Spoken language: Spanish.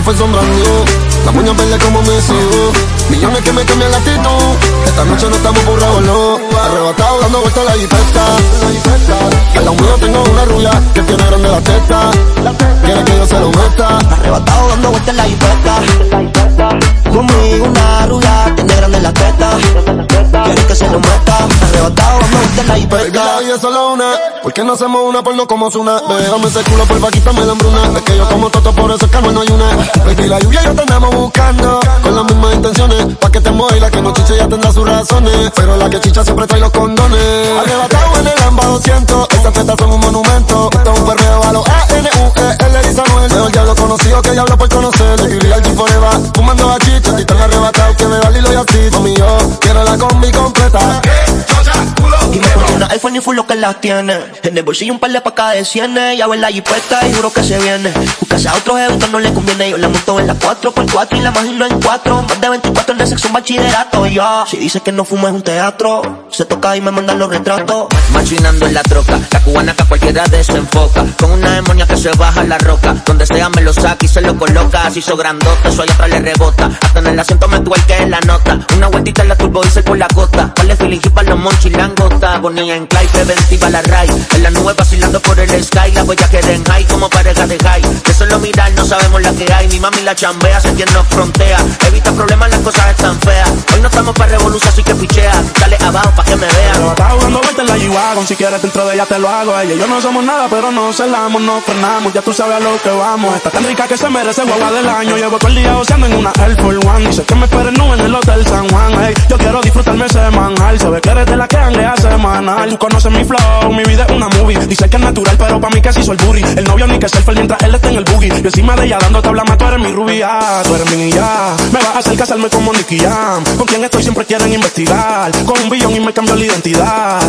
Force son brand new. Las moñas verdes como me sigo. Millones que me cambian la actitud. Esta noche no estamos burrados, no. Arrebatado dando vueltas la jipeta. Al lado mío tengo una rubia que tiene grande la teta. Quiere que yo se lo meta. Arrebatado dando vueltas en la jipeta. Conmigo una rubia tiene grande la teta. Quiere que se lo meta. Arrebatado dando vueltas en la jipeta. Es solo una. ¿Por qué no hacemos una porno como Zuna? Déjame ese culo por vaquita me la hambruna. Es que yo como toto, y la que no chiche ya tendrá sus razones. Pero la que chicha siempre trae los condones. Arrebatado en el AMBA 200. Estas tetas son un monumento. Esto es un perreo a los A-N-U-E-L y Samuel. Mejor ya lo conocido que diablo por conocer. Y real G forever. Fumando bachicha. Y tan arrebatado que me da Lilo y así. Mami, yo quiero la combi completa. Y me pone una iPhone y full lo que las tiene. En el bolsillo un par de pacas de cienes. Ya ve la jipeta y juro que se viene. Buscarse a otros eventos no le conviene. Yo la monto en la 4x4 y la imagino en 4. Más de 24 en el sexo un bachillerato. Y yo, si dice que no fumo es un teatro. Se toca y me mandan los retratos. Machinando en la troca, la cubana que a cualquiera desenfoca. Con una demonia que se baja la roca. Donde sea me lo saca y se lo coloca. Si hizo grandote, soy atrás le rebota. Hasta en el asiento me tuerque en la nota. Una vueltita en la turbo dice por la costa. Vale feeling para los monchis langota. En preventiva la ray. En la nube vacilando por el sky. La huella que den high como pareja de high. De solo mirar no sabemos la que hay. Mi mami la chambea, sé quien frontea. Evita problemas, las cosas están feas. Hoy no estamos para revolución, así que pichea. Dale abajo pa' que me vean. Si quieres dentro de ella te lo hago Ella. Y yo no somos nada pero nos celamos, nos frenamos. Ya tú sabes a lo que vamos. Está tan rica que se merece guagua del año. Llevo todo el día oceando en una Air Force One. Dice que me esperen no en el Hotel San Juan. Ey, Yo quiero disfrutarme semanal. Se ve que eres de la que hanguea semanal. Tú conoces mi flow, mi vida es una movie. Dice que es natural pero pa' mí que se hizo el booty El novio ni que selfie mientras él está en el boogie. Y encima de ella dando tabla más tú eres mi rubia. Tú eres mi ya Me vas a hacer casarme como Nicky Jam. Con quien estoy siempre quieren investigar. Con un billón y me cambió la identidad